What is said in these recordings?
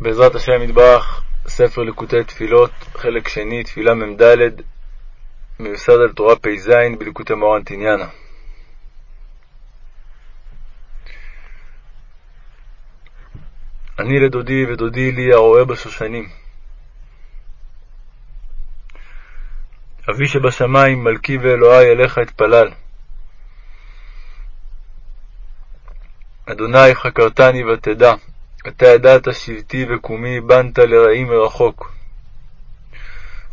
בעזרת השם יתברך, ספר ליקוטי תפילות, חלק שני, תפילה מ"ד, מיוסד על תורה פ"ז בליקוטי מורן תניאנה. אני לדודי ודודי לי הרואה בשושנים. אבי שבשמיים, מלכי ואלוהי, אליך אתפלל. אדוני חקרתני ותדע, אתה ידעת שבטי וקומי, בנת לרעים מרחוק.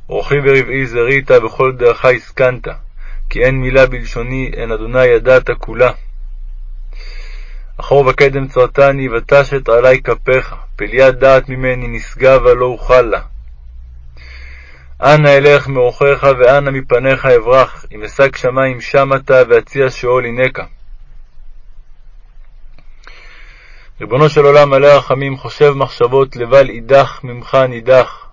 אורחי ורבעי זרית, בכל דרכי הסכנת, כי אין מילה בלשוני, אין אדוני ידעת כולה. אחור וקדם צרתני, ותשת עלי כפיך, פליית דעת ממני נשגבה לא אוכל לה. אנה אלך מאורחיך, ואנה מפניך אברח, אם אשג שמים שם אתה, ואציע שאול הנקה. ריבונו של עולם מלא רחמים, חושב מחשבות, לבל אידך ממך נידח.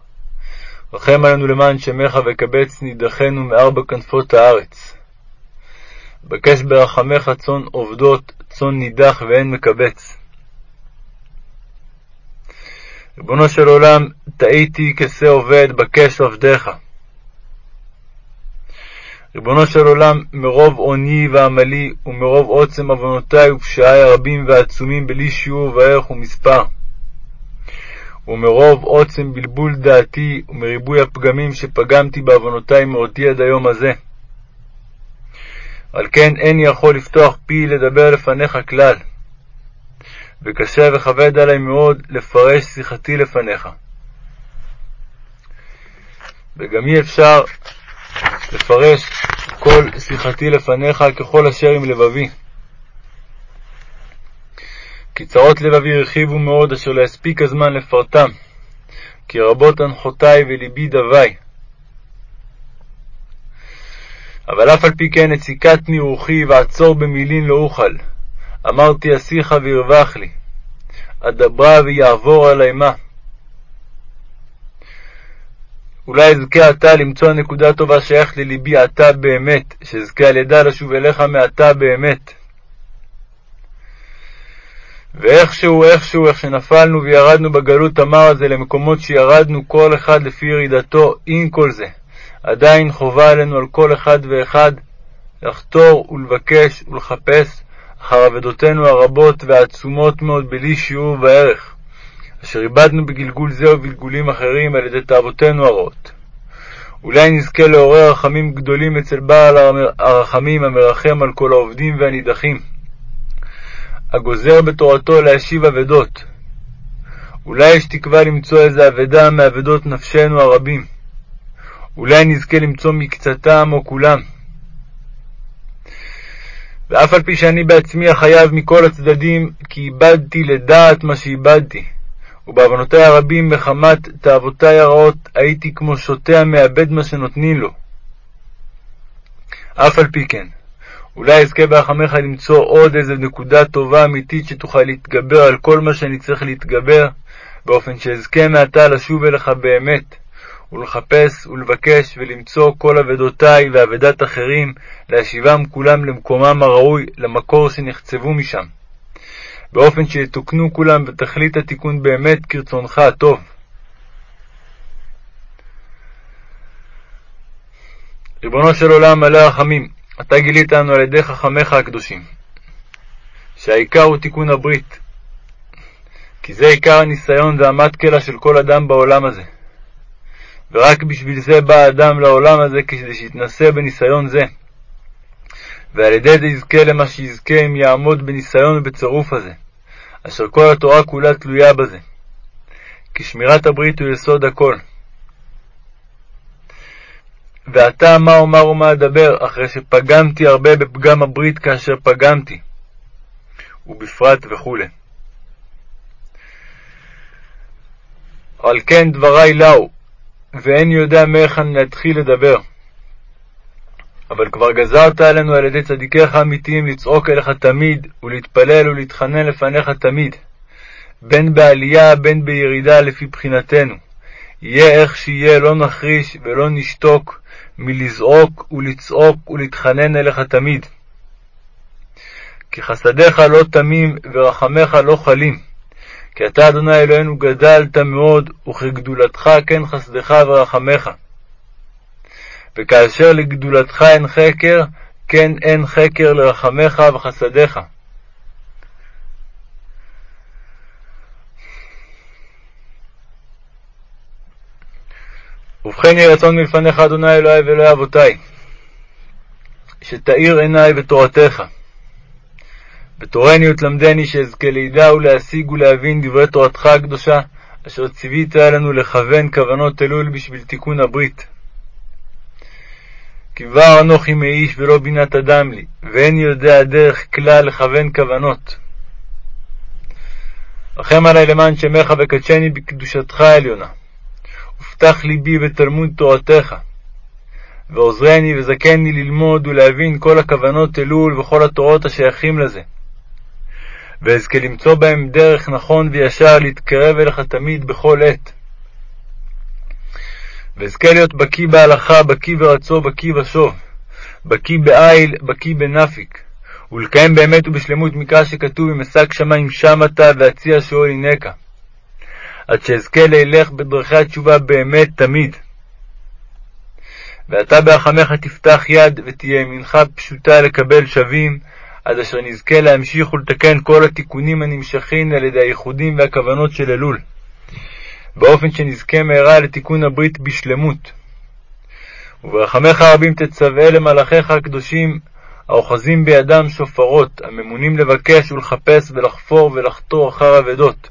רחם עלינו למען שמך, וקבץ נידחנו מארבע כנפות הארץ. בקש ברחמך צאן עובדות, צאן נידח ואין מקבץ. ריבונו של עולם, טעיתי כשה עובד, בקש עבדיך. ריבונו של עולם, מרוב עוני ועמלי, ומרוב עוצם עוונותי ופשעי הרבים והעצומים בלי שיעור וערך ומספר, ומרוב עוצם בלבול דעתי, ומריבוי הפגמים שפגמתי בעוונותי מאותי עד היום הזה. על כן איני יכול לפתוח פי לדבר לפניך כלל, וקשה וכבד עלי מאוד לפרש שיחתי לפניך. וגם אי אפשר לפרש כל שיחתי לפניך ככל אשר עם לבבי. כי צרות לבבי הרחיבו מאוד, אשר לא יספיק הזמן לפרטם, כי רבות הנחותי ולבי דווי. אבל אף על פי כן הציקתני רוחי, ועצור במילין לא אוכל. אמרתי אשיחה וירווח לי, אדברה ויעבור עלי מה. אולי אזכה עתה למצוא נקודה טובה שייכת ללבי עתה באמת, שאזכה על ידה לשוב אליך מעתה באמת. ואיכשהו, איכשהו, איך שנפלנו וירדנו בגלות המר הזה למקומות שירדנו כל אחד לפי ירידתו, עם כל זה, עדיין חובה עלינו על כל אחד ואחד לחתור ולבקש ולחפש אחר אבדותינו הרבות והעצומות מאוד בלי שיעור וערך. אשר איבדנו בגלגול זה ובגלגולים אחרים על ידי תאוותינו הרעות. אולי נזכה לעורר רחמים גדולים אצל בעל הרחמים המרחם על כל העובדים והנידחים, הגוזר בתורתו להשיב אבדות. אולי יש תקווה למצוא איזה אבדה מאבדות נפשנו הרבים. אולי נזכה למצוא מקצתם או כולם. ואף על פי שאני בעצמי החייב מכל הצדדים, כי איבדתי לדעת מה שאיבדתי, ובעוונותי הרבים מחמת תאוותי הרעות הייתי כמו שוטה המאבד מה שנותנים לו. אף על פי כן, אולי אזכה ברחמך למצוא עוד איזו נקודה טובה אמיתית שתוכל להתגבר על כל מה שאני צריך להתגבר, באופן שאזכה מעתה לשוב אליך באמת, ולחפש ולבקש ולמצוא כל אבדותי ואבדת אחרים, להשיבם כולם למקומם הראוי, למקור שנחצבו משם. באופן שיתוקנו כולם ותכלית התיקון באמת כרצונך הטוב. ריבונו של עולם מלא רחמים, אתה גילית לנו על ידי חכמיך הקדושים, שהעיקר הוא תיקון הברית, כי זה עיקר הניסיון והמטקלה של כל אדם בעולם הזה. ורק בשביל זה בא האדם לעולם הזה, כדי שיתנסה בניסיון זה. ועל ידי זה יזכה למה שיזכה אם יעמוד בניסיון ובצירוף הזה. אשר כל התורה כולה תלויה בזה. כי שמירת הברית הוא יסוד הכל. ועתה מה אומר ומה אדבר, אחרי שפגמתי הרבה בפגם הברית כאשר פגמתי, ובפרט וכו'. על כן דברי לאו, ואין יודע מהיכן להתחיל לדבר. אבל כבר גזרת עלינו על ידי צדיקיך האמיתיים לצעוק אליך תמיד, ולהתפלל ולהתחנן לפניך תמיד, בין בעלייה בין בירידה לפי בחינתנו. יהיה איך שיהיה, לא נחריש ולא נשתוק מלזעוק ולצעוק ולהתחנן אליך תמיד. כי חסדיך לא תמים ורחמך לא חלים, כי אתה, אדוני אלוהינו, גדלת מאוד, וכגדולתך כן חסדך ורחמך. וכאשר לגדולתך אין חקר, כן אין חקר לרחמך וחסדיך. ובכן יהי רצון מלפניך, אדוני אלוהי ואלוהי אבותי, שתאיר עיני בתורתך. בתורני ותלמדני שאזכה לידע ולהשיג ולהבין דברי תורתך הקדושה, אשר ציווית לנו לכוון כוונות אלול בשביל תיקון הברית. כי כבר אנוכי מאיש ולא בינת אדם לי, ואין יודע דרך כלל לכוון כוונות. רחם עלי למען שמך וקדשני בקדושתך העליונה. ופתח ליבי בתלמוד תורתך. ועוזרני וזכני ללמוד ולהבין כל הכוונות אלול וכל התורות השייכים לזה. ואזכה למצוא בהם דרך נכון וישר להתקרב אליך תמיד בכל עת. ואזכה להיות בקי בהלכה, בקי ברצו, בקי בשוב, בקי בעיל, בקי בנפיק, ולקיים באמת ובשלמות מקרא שכתוב אם אשק שמים שם אתה ואציע שאול הנקה. עד שאזכה לילך בדרכי התשובה באמת תמיד. ואתה ברחמך תפתח יד, ותהיה ימינך פשוטה לקבל שווים, עד אשר נזכה להמשיך ולתקן כל התיקונים הנמשכים על ידי הייחודים והכוונות של אלול, באופן שנזכה מהרה לתיקון הברית בשלמות. וברחמך הרבים תצווה למלאכיך הקדושים, האוחזים בידם שופרות, הממונים לבקש ולחפש ולחפור ולחתור אחר אבדות.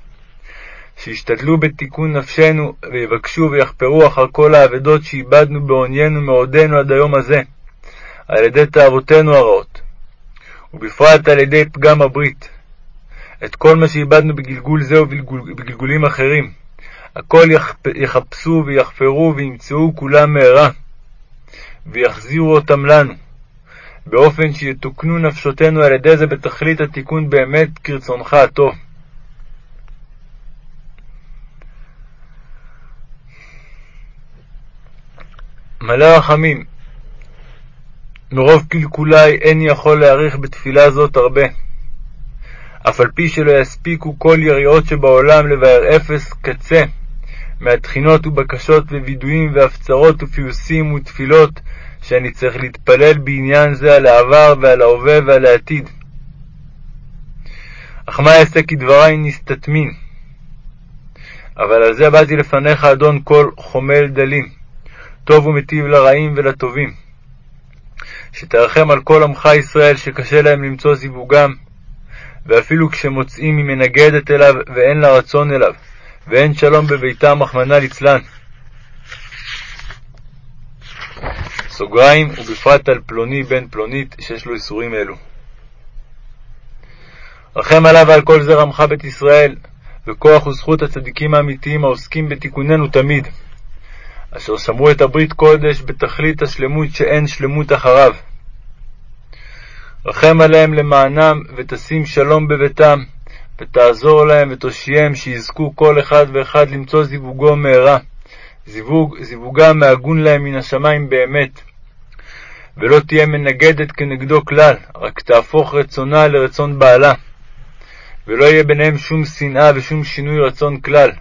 שישתדלו בתיקון נפשנו, ויבקשו ויחפרו אחר כל האבדות שאיבדנו בעוניינו מעודנו עד היום הזה, על ידי תאוותינו הרעות, ובפרט על ידי פגם הברית. את כל מה שאיבדנו בגלגול זה ובגלגולים אחרים, הכל יחפשו ויחפרו וימצאו כולם מהרה, ויחזירו אותם לנו, באופן שיתוקנו נפשותינו על ידי זה בתכלית התיקון באמת כרצונך הטוב. מלא רחמים, מרוב קלקולי איני יכול להאריך בתפילה זאת הרבה. אף על פי שלא יספיקו כל יריעות שבעולם לבאר אפס קצה מהתחינות ובקשות ווידויים והפצרות ופיוסים ותפילות שאני צריך להתפלל בעניין זה על העבר ועל ההווה ועל העתיד. אך מה אעשה כי דברי נסתתמין? אבל על זה באתי לפניך, אדון כל חומל דלים. טוב ומטיב לרעים ולטובים. שתרחם על כל עמך ישראל שקשה להם למצוא זיווגם, ואפילו כשמוצאים היא מנגדת אליו ואין לה רצון אליו, ואין שלום בביתם, רחמנא ליצלן. סוגריים, ובפרט על פלוני בן פלונית, שיש לו איסורים אלו. רחם עליו ועל כל זרע עמך בית ישראל, וכוח וזכות הצדיקים האמיתיים העוסקים בתיקוננו תמיד. אשר שמרו את הברית קודש בתכלית השלמות שאין שלמות אחריו. רחם עליהם למענם, ותשים שלום בביתם, ותעזור להם ותושייהם, שיזכו כל אחד ואחד למצוא זיווגו מהרה, זיווג, זיווגם מהגון להם מן השמיים באמת. ולא תהיה מנגדת כנגדו כלל, רק תהפוך רצונה לרצון בעלה. ולא יהיה ביניהם שום שנאה ושום שינוי רצון כלל.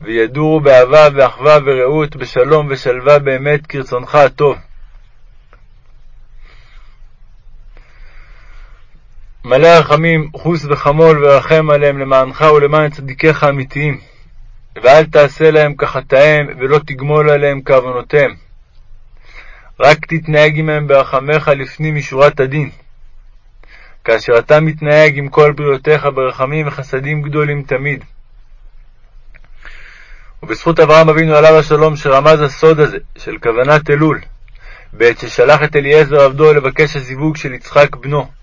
וידורו באהבה ואחווה ורעות, בשלום ושלווה באמת כרצונך הטוב. מלא רחמים, חוס וחמול ורחם עליהם למענך ולמען צדיקיך האמיתיים. ואל תעשה להם כחטאיהם, ולא תגמול עליהם כעוונותיהם. רק תתנהג עמהם ברחמך לפנים משורת הדין. כאשר אתה מתנהג עם כל בריאותיך ברחמים וחסדים גדולים תמיד. ובזכות אברהם אבינו עליו השלום שרמז הסוד הזה של כוונת אלול, בעת ששלח את אליעזר עבדו לבקש הזיווג של יצחק בנו.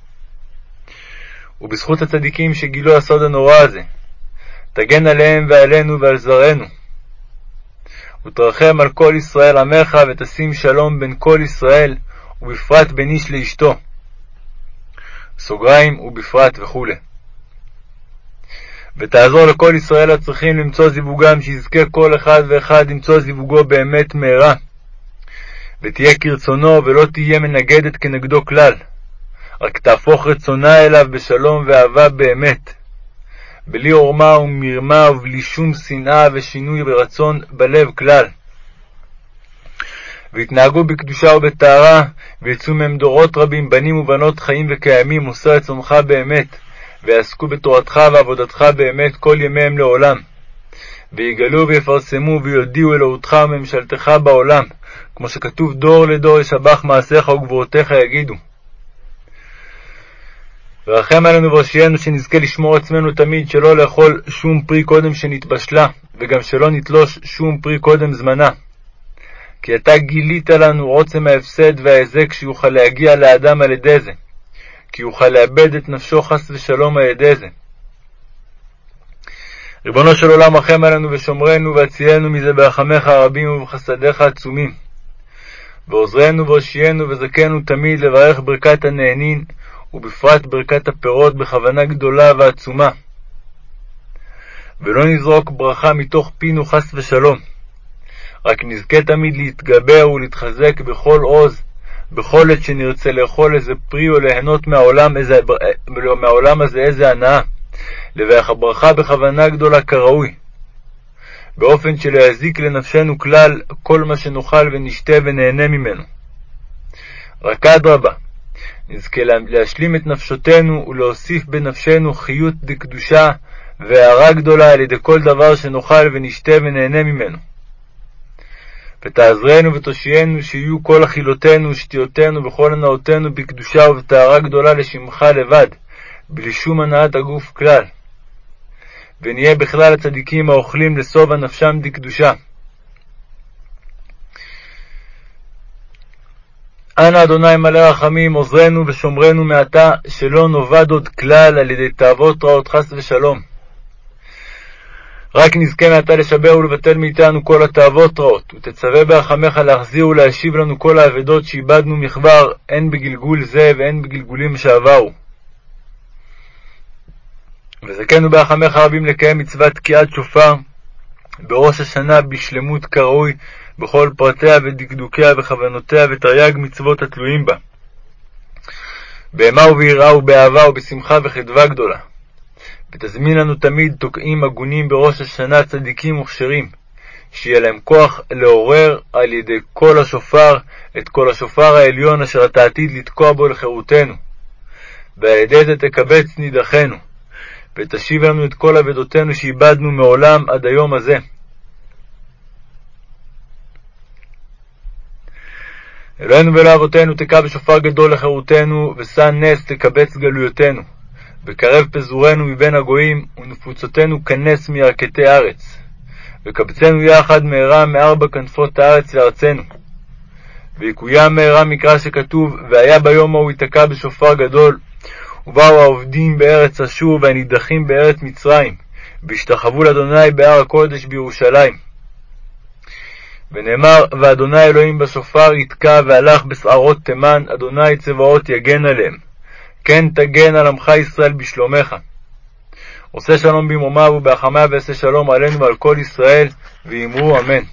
ובזכות הצדיקים שגילו הסוד הנורא הזה, תגן עליהם ועלינו ועל זרענו. ותרחם על כל ישראל עמך, ותשים שלום בין כל ישראל, ובפרט בין איש לאשתו. סוגריים ובפרט וכו'. ותעזור לכל ישראל הצריכים למצוא זיווגם, שיזכה כל אחד ואחד למצוא זיווגו באמת מהרה, ותהיה כרצונו, ולא תהיה מנגדת כנגדו כלל, רק תהפוך רצונה אליו בשלום ואהבה באמת, בלי עורמה ומרמה ובלי שום שנאה ושינוי ברצון בלב כלל. והתנהגו בקדושה ובטהרה, ויצאו מהם דורות רבים, בנים ובנות חיים וקיימים, עושה רצונך באמת, ויעסקו בתורתך ועבודתך באמת כל ימיהם לעולם. ויגלו ויפרסמו ויודיעו אלוהותך וממשלתך בעולם, כמו שכתוב דור לדור ישבח מעשיך וגבורותיך יגידו. ורחם עלינו והושיענו שנזכה לשמור עצמנו תמיד, שלא לאכול שום פרי קודם שנתבשלה, וגם שלא נתלוש שום פרי קודם זמנה. כי אתה גילית לנו עוצם ההפסד וההיזק שיוכל להגיע לאדם על ידי זה, כי יוכל לאבד את נפשו חס ושלום על ידי זה. ריבונו של עולם, רחם עלינו ושומרנו והצילנו מזה ברחמיך הרבים ובחסדיך העצומים. ועוזרנו והושיענו וזכנו תמיד לברך ברכת הנהנין, ובפרט ברכת הפירות בכוונה גדולה ועצומה. ולא נזרוק ברכה מתוך פינו חס ושלום. רק נזכה תמיד להתגבר ולהתחזק בכל עוז, בכל עת שנרצה לאכול איזה פרי או ליהנות מהעולם, איזה, מהעולם הזה איזה הנאה. לברך הברכה בכוונה גדולה כראוי, באופן שלא יזיק לנפשנו כלל כל מה שנאכל ונשתה ונהנה ממנו. רק אדרבה, נזכה להשלים את נפשותנו ולהוסיף בנפשנו חיות דקדושה והערה גדולה על ידי כל דבר שנאכל ונשתה ונהנה ממנו. ותעזרנו ותושיינו שיהיו כל אכילותינו ושתיותינו וכל הנאותינו בקדושה ובטהרה גדולה לשמך לבד, בלי שום הנאת הגוף כלל. ונהיה בכלל הצדיקים האוכלים לשובע נפשם דקדושה. אנא אדוני מלא רחמים, עוזרנו ושומרנו מעתה, שלא נאבד עוד כלל על ידי תאוות רעות חס ושלום. רק נזכה מעתה לשבר ולבטל מאיתנו כל התאוות רעות, ותצווה ברחמך להחזיר ולהשיב לנו כל האבדות שאיבדנו מכבר, הן בגלגול זה והן בגלגולים שעברו. וזכנו ברחמך רבים לקיים מצוות תקיעת שופר בראש השנה בשלמות כראוי, בכל פרטיה ודקדוקיה וכוונותיה ותרי"ג מצוות התלויים בה. באימה וביראה ובאהבה ובשמחה וחדווה גדולה. ותזמין לנו תמיד תוקעים הגונים בראש השנה צדיקים וכשרים, שיהיה להם כוח לעורר על ידי קול השופר את קול השופר העליון אשר אתה עתיד לתקוע בו לחירותנו, ועל ידי זה תקבץ נידחנו. ותשיב לנו את כל אבדותינו שאיבדנו מעולם עד היום הזה. אלוהינו ולאבותינו תקע בשופר גדול לחירותנו, ושא נס תקבץ גלויותינו, וקרב פזורנו מבין הגויים, ונפוצותינו כנס מירכתי ארץ. וקבצנו יחד מהרה מארבע כנפות הארץ לארצנו. ויקוים מהרה מקרא שכתוב, והיה ביום ההוא ייתקע בשופר גדול, ובאו העובדים בארץ אשור והנידחים בארץ מצרים, והשתחוו לאדוני בהר הקודש בירושלים. ונאמר, ואדוני אלוהים בשופר יתקע והלך בסערות תימן, אדוני צבאות יגן עליהם. כן תגן על עמך ישראל בשלומך. עושה שלום במרומיו ובהחמיו ועשה שלום עלינו ועל כל ישראל, ואמרו אמן.